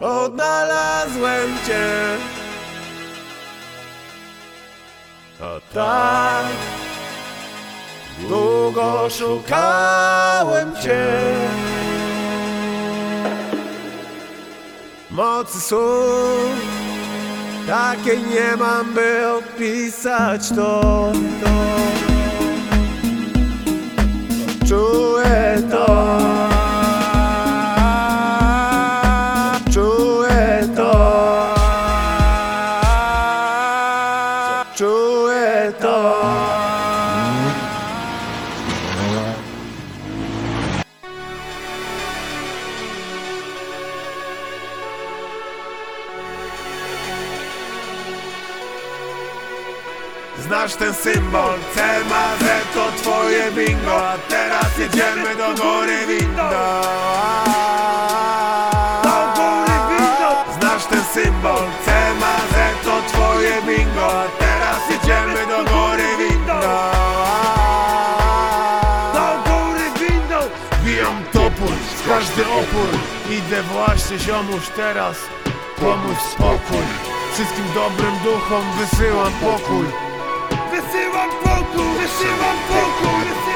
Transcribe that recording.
Odnalazłem cię. To tak Długo szukałem cię. Mocy słów Takiej nie mam, by opisać to, to. Czuję to Znasz ten symbol, C ma to twoje bingo A teraz jedziemy do góry windą każdy opór Idę właśnie ziomuś teraz Pomóż spokój. Wszystkim dobrym duchom wysyłam pokój. Wysyłam pokój, wysyłam pokój, wysyłam pokój,